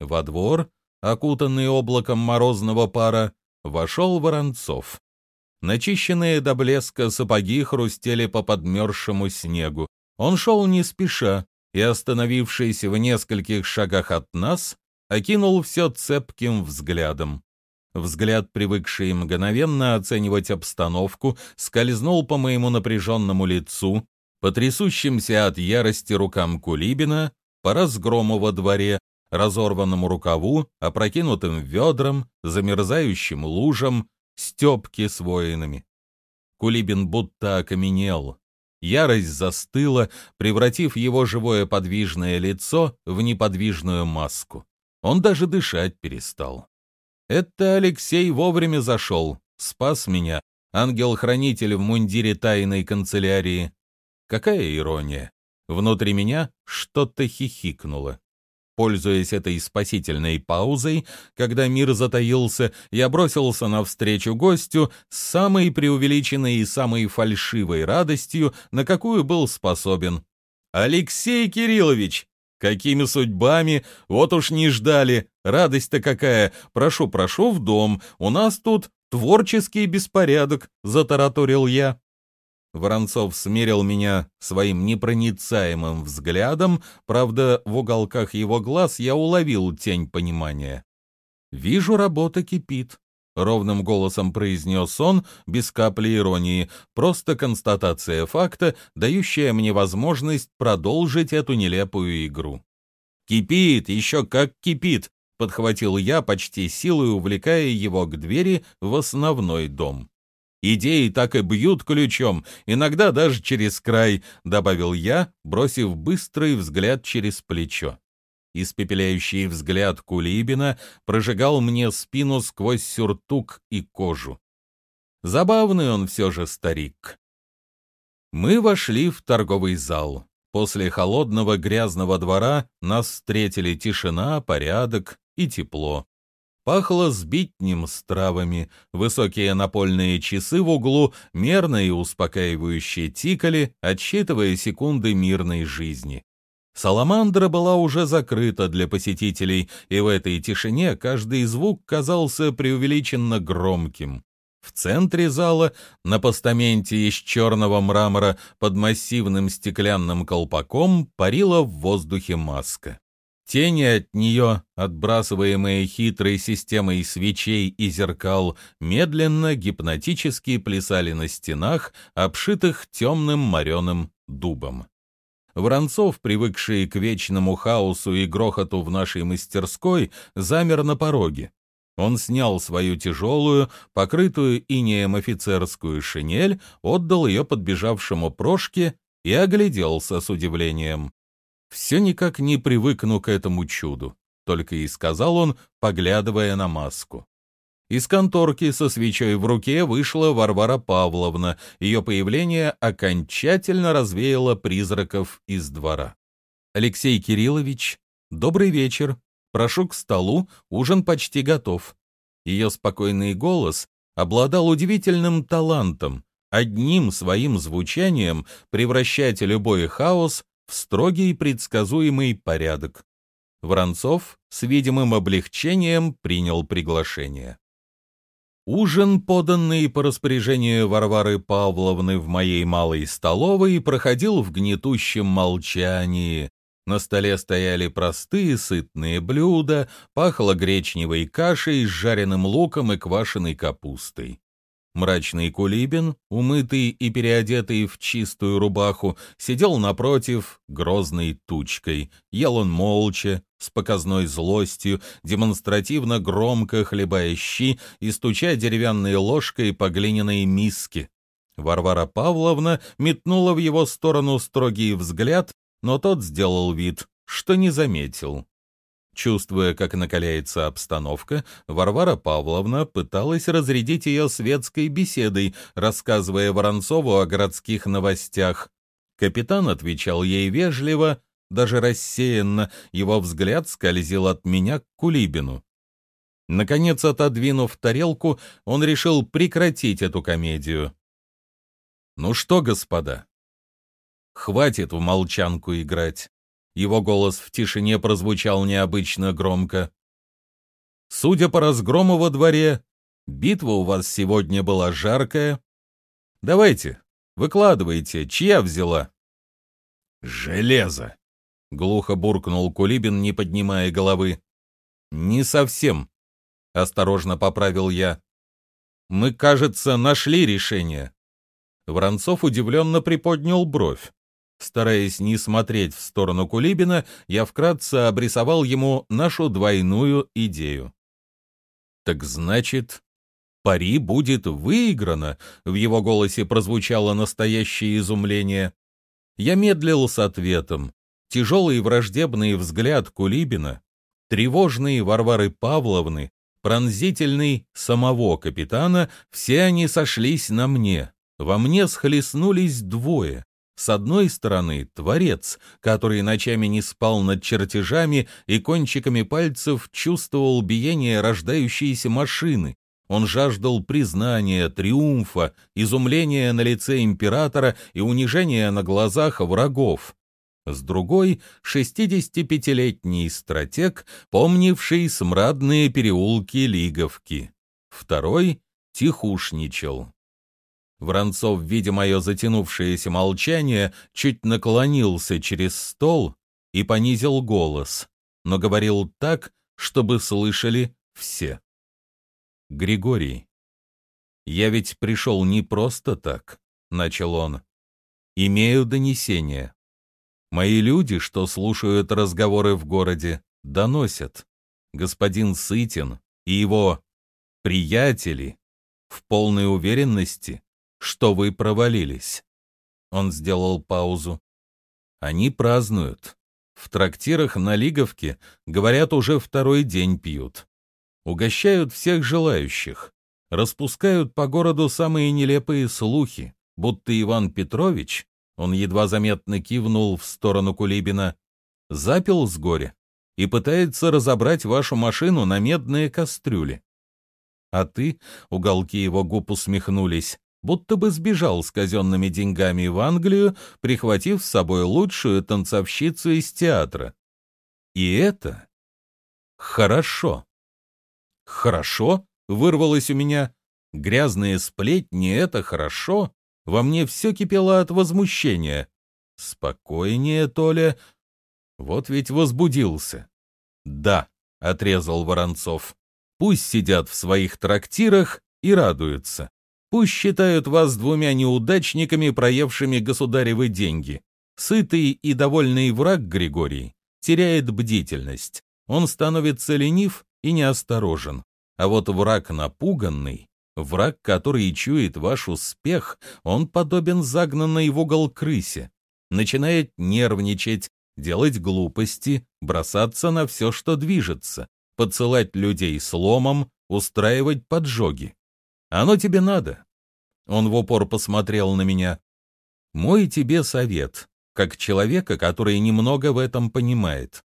Во двор, окутанный облаком морозного пара, вошел Воронцов. Начищенные до блеска сапоги хрустели по подмерзшему снегу. Он шел не спеша и, остановившись в нескольких шагах от нас, окинул все цепким взглядом. Взгляд, привыкший мгновенно оценивать обстановку, скользнул по моему напряженному лицу, по трясущимся от ярости рукам Кулибина, по разгрому во дворе, разорванному рукаву, опрокинутым ведрам, замерзающим лужам, степки с воинами. Кулибин будто окаменел. Ярость застыла, превратив его живое подвижное лицо в неподвижную маску. Он даже дышать перестал. Это Алексей вовремя зашел, спас меня, ангел-хранитель в мундире тайной канцелярии. Какая ирония! Внутри меня что-то хихикнуло. Пользуясь этой спасительной паузой, когда мир затаился, я бросился навстречу гостю с самой преувеличенной и самой фальшивой радостью, на какую был способен. «Алексей Кириллович! Какими судьбами? Вот уж не ждали! Радость-то какая! Прошу, прошу в дом, у нас тут творческий беспорядок!» — затараторил я. Воронцов смерил меня своим непроницаемым взглядом, правда, в уголках его глаз я уловил тень понимания. «Вижу, работа кипит», — ровным голосом произнес он, без капли иронии, просто констатация факта, дающая мне возможность продолжить эту нелепую игру. «Кипит, еще как кипит», — подхватил я почти силой, увлекая его к двери в основной дом. Идеи так и бьют ключом, иногда даже через край», — добавил я, бросив быстрый взгляд через плечо. Испепеляющий взгляд Кулибина прожигал мне спину сквозь сюртук и кожу. Забавный он все же старик. Мы вошли в торговый зал. После холодного грязного двора нас встретили тишина, порядок и тепло. Пахло сбитнем с травами, высокие напольные часы в углу мерно и успокаивающе тикали, отсчитывая секунды мирной жизни. Саламандра была уже закрыта для посетителей, и в этой тишине каждый звук казался преувеличенно громким. В центре зала, на постаменте из черного мрамора под массивным стеклянным колпаком, парила в воздухе маска. Тени от нее, отбрасываемые хитрой системой свечей и зеркал, медленно, гипнотически плясали на стенах, обшитых темным мореным дубом. Воронцов, привыкший к вечному хаосу и грохоту в нашей мастерской, замер на пороге. Он снял свою тяжелую, покрытую инеем офицерскую шинель, отдал ее подбежавшему Прошке и огляделся с удивлением. Все никак не привыкну к этому чуду, только и сказал он, поглядывая на маску. Из конторки со свечой в руке вышла Варвара Павловна. Ее появление окончательно развеяло призраков из двора. «Алексей Кириллович, добрый вечер. Прошу к столу, ужин почти готов». Ее спокойный голос обладал удивительным талантом, одним своим звучанием превращать любой хаос в строгий предсказуемый порядок. Воронцов с видимым облегчением принял приглашение. Ужин, поданный по распоряжению Варвары Павловны в моей малой столовой, проходил в гнетущем молчании. На столе стояли простые сытные блюда, пахло гречневой кашей с жареным луком и квашеной капустой. Мрачный Кулибин, умытый и переодетый в чистую рубаху, сидел напротив, грозной тучкой. Ел он молча, с показной злостью, демонстративно громко хлебая щи и стуча деревянной ложкой по глиняной миске. Варвара Павловна метнула в его сторону строгий взгляд, но тот сделал вид, что не заметил. Чувствуя, как накаляется обстановка, Варвара Павловна пыталась разрядить ее светской беседой, рассказывая Воронцову о городских новостях. Капитан отвечал ей вежливо, даже рассеянно, его взгляд скользил от меня к Кулибину. Наконец, отодвинув тарелку, он решил прекратить эту комедию. «Ну что, господа, хватит в молчанку играть. Его голос в тишине прозвучал необычно громко. «Судя по разгрому во дворе, битва у вас сегодня была жаркая. Давайте, выкладывайте, чья взяла?» «Железо!» — глухо буркнул Кулибин, не поднимая головы. «Не совсем», — осторожно поправил я. «Мы, кажется, нашли решение». Воронцов удивленно приподнял бровь. Стараясь не смотреть в сторону Кулибина, я вкратце обрисовал ему нашу двойную идею. «Так значит, пари будет выиграно?» — в его голосе прозвучало настоящее изумление. Я медлил с ответом. Тяжелый враждебный взгляд Кулибина, тревожный Варвары Павловны, пронзительный самого капитана, все они сошлись на мне. Во мне схлестнулись двое. С одной стороны, творец, который ночами не спал над чертежами и кончиками пальцев чувствовал биение рождающейся машины. Он жаждал признания, триумфа, изумления на лице императора и унижения на глазах врагов. С другой — 65-летний стратег, помнивший смрадные переулки Лиговки. Второй — тихушничал. Воронцов, видя мое затянувшееся молчание, чуть наклонился через стол и понизил голос, но говорил так, чтобы слышали все. «Григорий, я ведь пришел не просто так», — начал он. «Имею донесение. Мои люди, что слушают разговоры в городе, доносят. Господин Сытин и его приятели в полной уверенности что вы провалились. Он сделал паузу. Они празднуют. В трактирах на Лиговке, говорят, уже второй день пьют. Угощают всех желающих. Распускают по городу самые нелепые слухи, будто Иван Петрович, он едва заметно кивнул в сторону Кулибина, запил с горя и пытается разобрать вашу машину на медные кастрюли. А ты, уголки его губ усмехнулись, будто бы сбежал с казенными деньгами в Англию, прихватив с собой лучшую танцовщицу из театра. И это хорошо. Хорошо? Вырвалось у меня. Грязные сплетни — это хорошо. Во мне все кипело от возмущения. Спокойнее, Толя. Вот ведь возбудился. Да, — отрезал Воронцов. Пусть сидят в своих трактирах и радуются. Пусть считают вас двумя неудачниками, проевшими государевы деньги. Сытый и довольный враг Григорий теряет бдительность. Он становится ленив и неосторожен. А вот враг напуганный, враг, который чует ваш успех, он подобен загнанной в угол крысе. Начинает нервничать, делать глупости, бросаться на все, что движется, подсылать людей сломом, устраивать поджоги. Оно тебе надо. Он в упор посмотрел на меня. Мой тебе совет, как человека, который немного в этом понимает.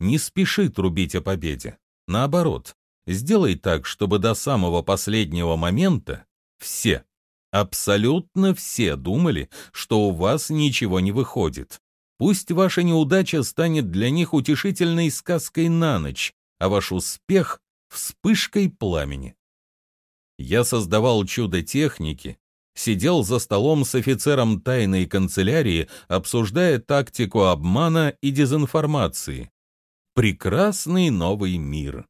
Не спеши трубить о победе. Наоборот, сделай так, чтобы до самого последнего момента все, абсолютно все думали, что у вас ничего не выходит. Пусть ваша неудача станет для них утешительной сказкой на ночь, а ваш успех — вспышкой пламени. Я создавал чудо техники, сидел за столом с офицером тайной канцелярии, обсуждая тактику обмана и дезинформации. Прекрасный новый мир.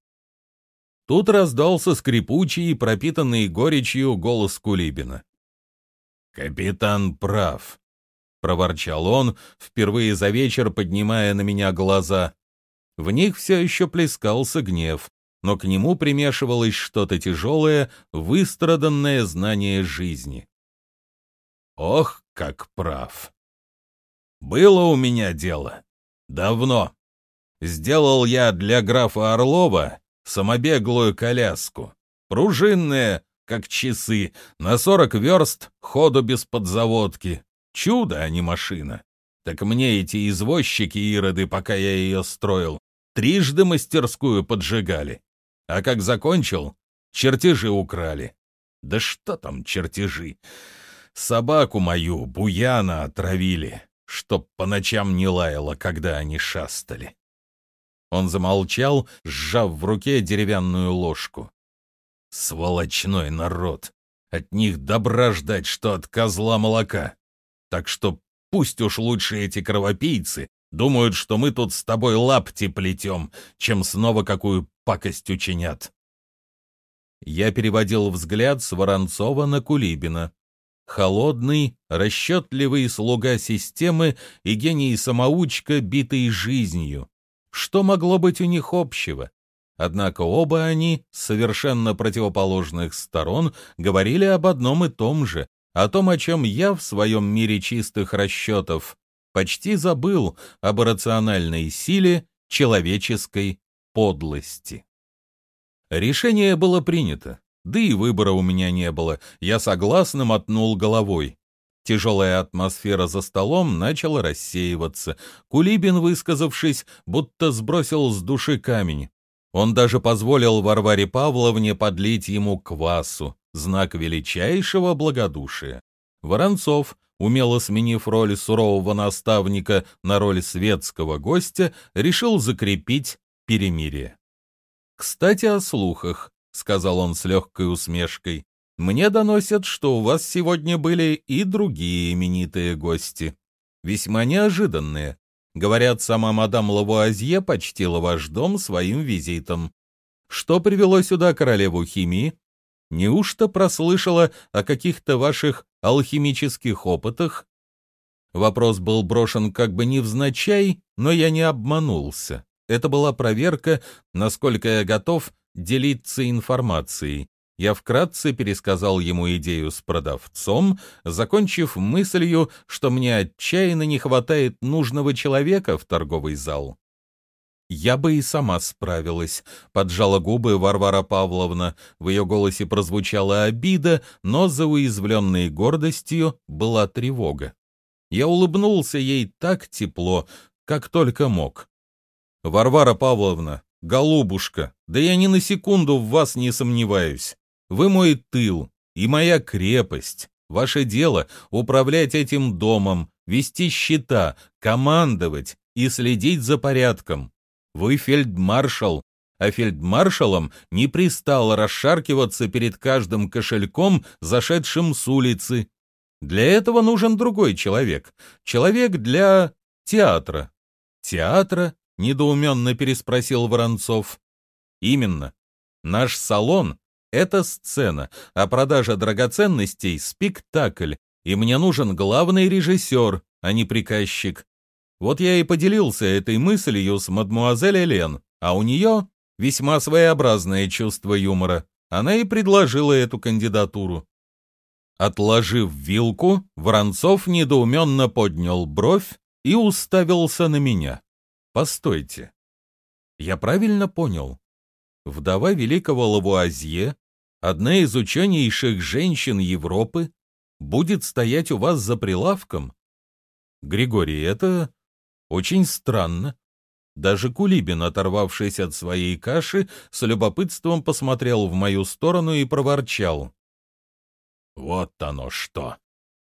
Тут раздался скрипучий и пропитанный горечью голос Кулибина. «Капитан прав», — проворчал он, впервые за вечер поднимая на меня глаза. В них все еще плескался гнев, но к нему примешивалось что-то тяжелое, выстраданное знание жизни. Ох, как прав! Было у меня дело. Давно. Сделал я для графа Орлова самобеглую коляску. Пружинная, как часы, на сорок верст ходу без подзаводки. Чудо, а не машина. Так мне эти извозчики-ироды, пока я ее строил, трижды мастерскую поджигали. А как закончил, чертежи украли. Да что там чертежи? Собаку мою, Буяна, отравили, чтоб по ночам не лаяла, когда они шастали. Он замолчал, сжав в руке деревянную ложку. Сволочной народ! От них добра ждать, что от козла молока. Так что пусть уж лучше эти кровопийцы думают, что мы тут с тобой лапти плетем, чем снова какую пакость учинят. Я переводил взгляд с Воронцова на Кулибина. Холодный, расчетливый слуга системы и гений-самоучка, битый жизнью. Что могло быть у них общего? Однако оба они, с совершенно противоположных сторон, говорили об одном и том же, о том, о чем я в своем мире чистых расчетов почти забыл об рациональной силе человеческой подлости. Решение было принято, да и выбора у меня не было, я согласно мотнул головой. Тяжелая атмосфера за столом начала рассеиваться. Кулибин, высказавшись, будто сбросил с души камень. Он даже позволил Варваре Павловне подлить ему квасу, знак величайшего благодушия. Воронцов, умело сменив роль сурового наставника на роль светского гостя, решил закрепить перемирие. «Кстати, о слухах», — сказал он с легкой усмешкой. Мне доносят, что у вас сегодня были и другие именитые гости. Весьма неожиданные. Говорят, сама мадам Лавуазье почтила ваш дом своим визитом. Что привело сюда королеву химии? Неужто прослышала о каких-то ваших алхимических опытах? Вопрос был брошен как бы невзначай, но я не обманулся. Это была проверка, насколько я готов делиться информацией. Я вкратце пересказал ему идею с продавцом, закончив мыслью, что мне отчаянно не хватает нужного человека в торговый зал. «Я бы и сама справилась», — поджала губы Варвара Павловна. В ее голосе прозвучала обида, но за уязвленной гордостью была тревога. Я улыбнулся ей так тепло, как только мог. «Варвара Павловна, голубушка, да я ни на секунду в вас не сомневаюсь. Вы мой тыл и моя крепость. Ваше дело — управлять этим домом, вести счета, командовать и следить за порядком. Вы фельдмаршал, а фельдмаршалам не пристало расшаркиваться перед каждым кошельком, зашедшим с улицы. Для этого нужен другой человек. Человек для театра. Театра? — недоуменно переспросил Воронцов. Именно. Наш салон это сцена, а продажа драгоценностей — спектакль, и мне нужен главный режиссер, а не приказчик. Вот я и поделился этой мыслью с мадмуазель Элен, а у нее весьма своеобразное чувство юмора. Она и предложила эту кандидатуру. Отложив вилку, Воронцов недоуменно поднял бровь и уставился на меня. «Постойте. Я правильно понял? Вдова великого Лавуазье одна из ученейших женщин Европы, будет стоять у вас за прилавком? Григорий, это очень странно. Даже Кулибин, оторвавшись от своей каши, с любопытством посмотрел в мою сторону и проворчал. «Вот оно что!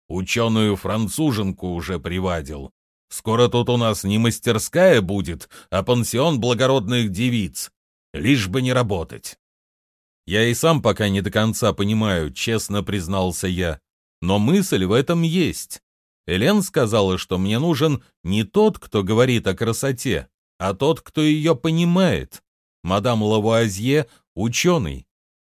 Ученую француженку уже привадил. Скоро тут у нас не мастерская будет, а пансион благородных девиц. Лишь бы не работать. Я и сам пока не до конца понимаю, честно признался я. Но мысль в этом есть. Элен сказала, что мне нужен не тот, кто говорит о красоте, а тот, кто ее понимает. Мадам Лавуазье — ученый.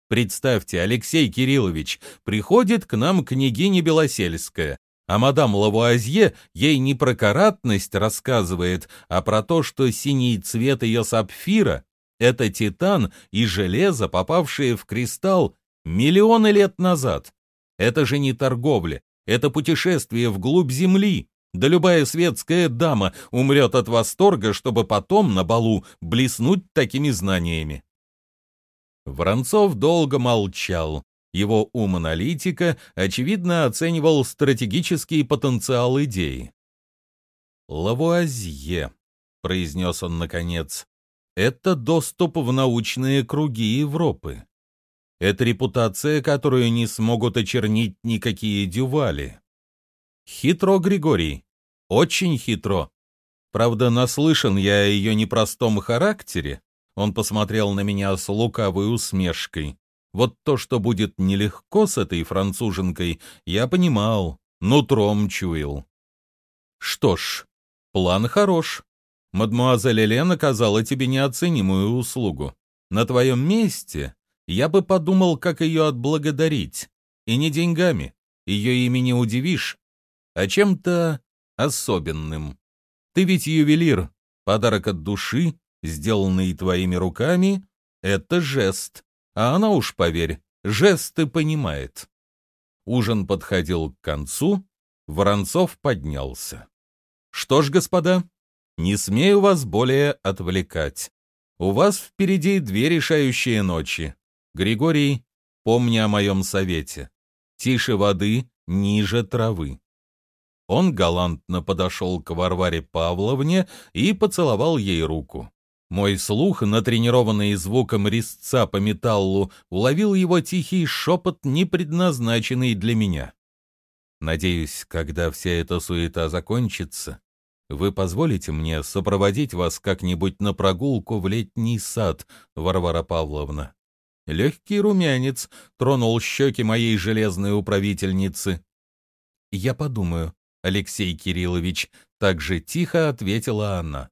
Представьте, Алексей Кириллович, приходит к нам княгиня Белосельская, а мадам Лавуазье ей не про каратность рассказывает, а про то, что синий цвет ее сапфира — это титан и железо, попавшие в кристалл миллионы лет назад. Это же не торговля, это путешествие вглубь Земли. Да любая светская дама умрет от восторга, чтобы потом на балу блеснуть такими знаниями. Воронцов долго молчал. Его ум аналитика, очевидно, оценивал стратегический потенциал идеи. «Лавуазье», — произнес он наконец, — «это доступ в научные круги Европы. Это репутация, которую не смогут очернить никакие дювали. Хитро, Григорий, очень хитро. Правда, наслышан я о ее непростом характере. Он посмотрел на меня с лукавой усмешкой. Вот то, что будет нелегко с этой француженкой, я понимал, нутром чуял. Что ж, план хорош. Мадмуазель Элен оказала тебе неоценимую услугу. На твоем месте я бы подумал, как ее отблагодарить. И не деньгами, ее ими не удивишь, а чем-то особенным. Ты ведь ювелир, подарок от души, сделанный твоими руками, это жест. А она уж, поверь, жесты понимает. Ужин подходил к концу, Воронцов поднялся. Что ж, господа, не смею вас более отвлекать. У вас впереди две решающие ночи. Григорий, помни о моем совете. Тише воды, ниже травы. Он галантно подошел к Варваре Павловне и поцеловал ей руку. Мой слух, натренированный звуком резца по металлу, уловил его тихий шепот, не предназначенный для меня. Надеюсь, когда вся эта суета закончится, вы позволите мне сопроводить вас как-нибудь на прогулку в летний сад, Варвара Павловна. Легкий румянец тронул щеки моей железной управительницы. «Я подумаю, Алексей Кириллович», — так же тихо ответила она.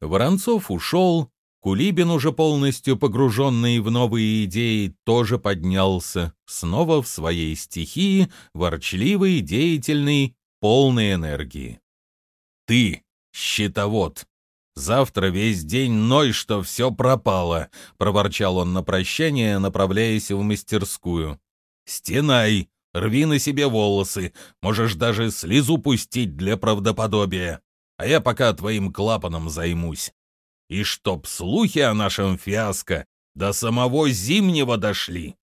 Воронцов ушел, Кулибин, уже полностью погруженный в новые идеи, тоже поднялся, снова в своей стихии, ворчливый, деятельный, полный энергии. «Ты, щитовод, Завтра весь день ной, что все пропало», — проворчал он на прощание, направляясь в мастерскую. «Стенай, рви на себе волосы, можешь даже слезу пустить для правдоподобия, а я пока твоим клапаном займусь. И чтоб слухи о нашем фиаско до самого зимнего дошли».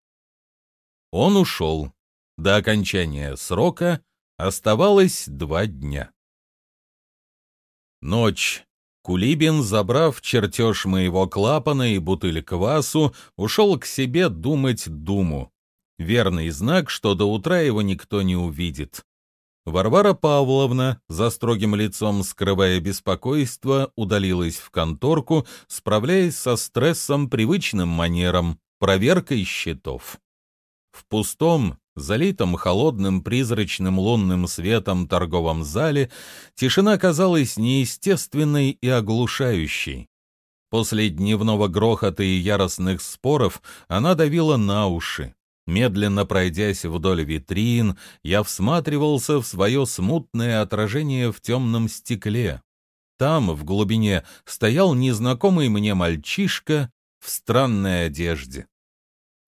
Он ушел. До окончания срока оставалось два дня. Ночь Кулибин, забрав чертеж моего клапана и бутыль квасу, ушел к себе думать думу. Верный знак, что до утра его никто не увидит. Варвара Павловна, за строгим лицом скрывая беспокойство, удалилась в конторку, справляясь со стрессом привычным манером, проверкой счетов. В пустом, залитом холодным призрачным лунным светом торговом зале, тишина казалась неестественной и оглушающей. После дневного грохота и яростных споров она давила на уши. Медленно пройдясь вдоль витрин, я всматривался в свое смутное отражение в темном стекле. Там, в глубине, стоял незнакомый мне мальчишка в странной одежде.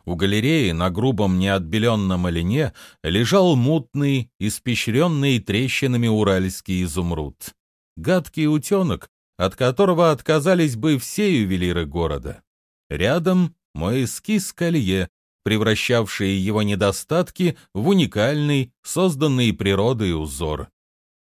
У галереи на грубом неотбеленном олене лежал мутный, испещренный трещинами уральский изумруд. Гадкий утенок, от которого отказались бы все ювелиры города. Рядом мой эскиз колье, превращавший его недостатки в уникальный, созданный природой узор.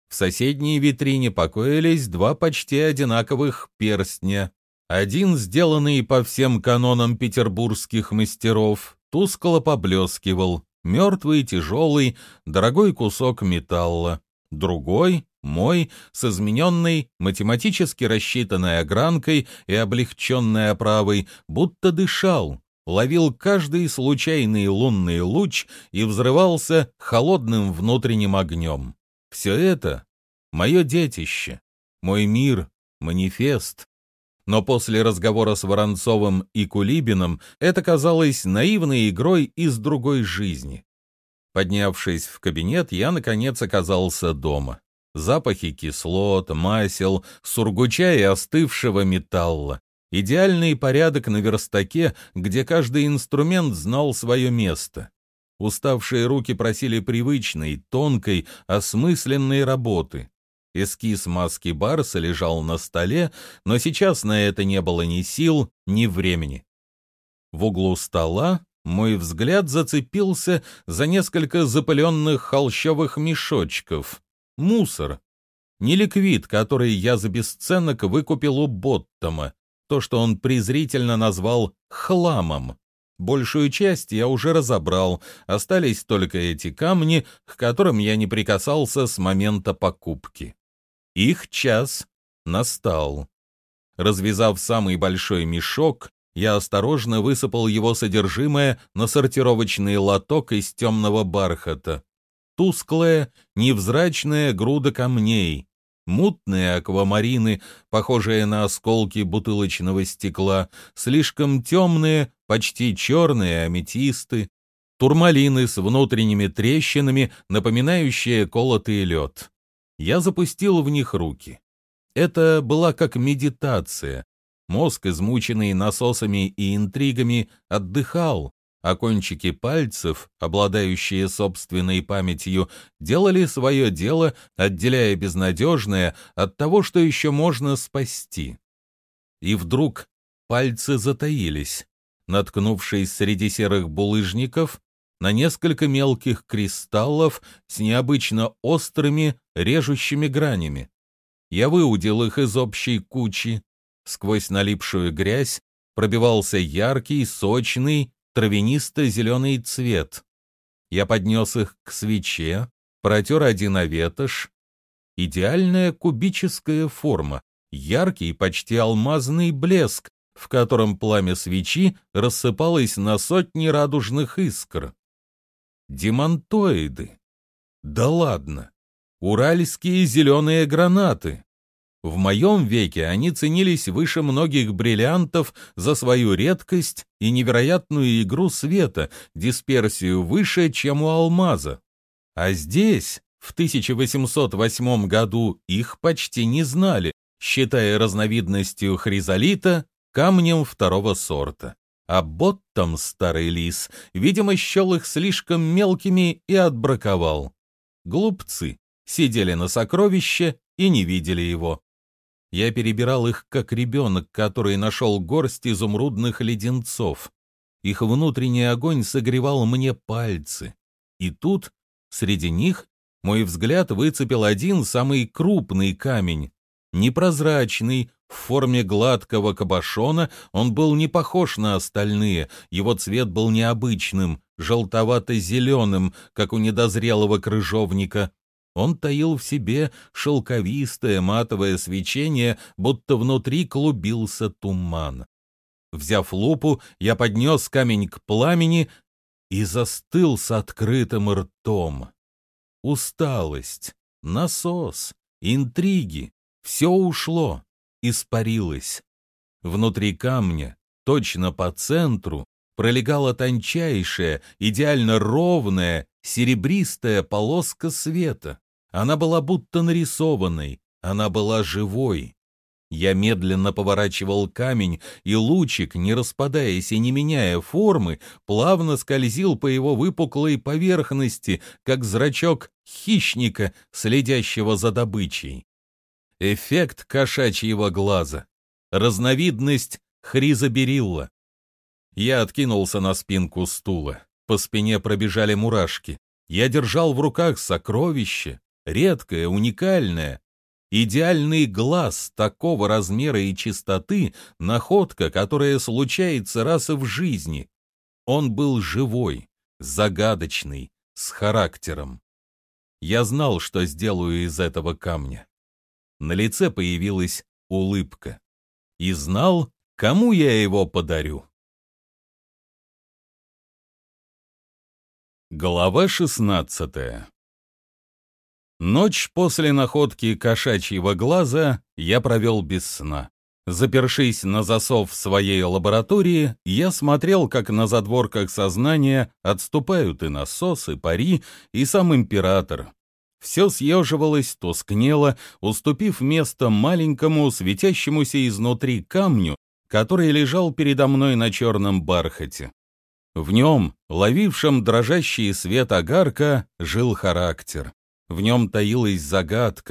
В соседней витрине покоились два почти одинаковых перстня, один, сделанный по всем канонам петербургских мастеров, тускло поблескивал, мертвый, тяжелый, дорогой кусок металла. Другой, мой, с измененной, математически рассчитанной огранкой и облегченной оправой, будто дышал, ловил каждый случайный лунный луч и взрывался холодным внутренним огнем. Все это — мое детище, мой мир, манифест, но после разговора с Воронцовым и Кулибиным это казалось наивной игрой из другой жизни. Поднявшись в кабинет, я, наконец, оказался дома. Запахи кислот, масел, сургуча и остывшего металла. Идеальный порядок на верстаке, где каждый инструмент знал свое место. Уставшие руки просили привычной, тонкой, осмысленной работы. Эскиз маски Барса лежал на столе, но сейчас на это не было ни сил, ни времени. В углу стола мой взгляд зацепился за несколько запыленных холщовых мешочков. Мусор. Не ликвид, который я за бесценок выкупил у Боттома. То, что он презрительно назвал «хламом». Большую часть я уже разобрал, остались только эти камни, к которым я не прикасался с момента покупки. Их час настал. Развязав самый большой мешок, я осторожно высыпал его содержимое на сортировочный лоток из темного бархата. Тусклая, невзрачная груда камней, мутные аквамарины, похожие на осколки бутылочного стекла, слишком темные, почти черные аметисты, турмалины с внутренними трещинами, напоминающие колотый лед. Я запустил в них руки. Это была как медитация. Мозг, измученный насосами и интригами, отдыхал, а кончики пальцев, обладающие собственной памятью, делали свое дело, отделяя безнадежное от того, что еще можно спасти. И вдруг пальцы затаились, наткнувшись среди серых булыжников на несколько мелких кристаллов с необычно острыми, режущими гранями. Я выудил их из общей кучи. Сквозь налипшую грязь пробивался яркий, сочный, травянисто-зеленый цвет. Я поднес их к свече, протер один оветошь. Идеальная кубическая форма, яркий, почти алмазный блеск, в котором пламя свечи рассыпалось на сотни радужных искр. Демонтоиды. Да ладно. Уральские зеленые гранаты. В моем веке они ценились выше многих бриллиантов за свою редкость и невероятную игру света, дисперсию выше, чем у алмаза. А здесь, в 1808 году, их почти не знали, считая разновидностью хризолита камнем второго сорта а Боттом, старый лис, видимо, счел их слишком мелкими и отбраковал. Глупцы сидели на сокровище и не видели его. Я перебирал их, как ребенок, который нашел горсть изумрудных леденцов. Их внутренний огонь согревал мне пальцы. И тут, среди них, мой взгляд выцепил один самый крупный камень, непрозрачный, в форме гладкого кабошона он был не похож на остальные, его цвет был необычным, желтовато-зеленым, как у недозрелого крыжовника. Он таил в себе шелковистое матовое свечение, будто внутри клубился туман. Взяв лупу, я поднес камень к пламени и застыл с открытым ртом. Усталость, насос, интриги — все ушло испарилась. Внутри камня, точно по центру, пролегала тончайшая, идеально ровная, серебристая полоска света. Она была будто нарисованной, она была живой. Я медленно поворачивал камень, и лучик, не распадаясь и не меняя формы, плавно скользил по его выпуклой поверхности, как зрачок хищника, следящего за добычей. Эффект кошачьего глаза. Разновидность хризоберилла. Я откинулся на спинку стула. По спине пробежали мурашки. Я держал в руках сокровище, редкое, уникальное. Идеальный глаз такого размера и чистоты — находка, которая случается раз в жизни. Он был живой, загадочный, с характером. Я знал, что сделаю из этого камня. На лице появилась улыбка. И знал, кому я его подарю. Глава шестнадцатая Ночь после находки кошачьего глаза я провел без сна. Запершись на засов в своей лаборатории, я смотрел, как на задворках сознания отступают и насос, и пари, и сам император. Все съеживалось, тускнело, уступив место маленькому, светящемуся изнутри камню, который лежал передо мной на черном бархате. В нем, ловившем дрожащий свет огарка, жил характер. В нем таилась загадка,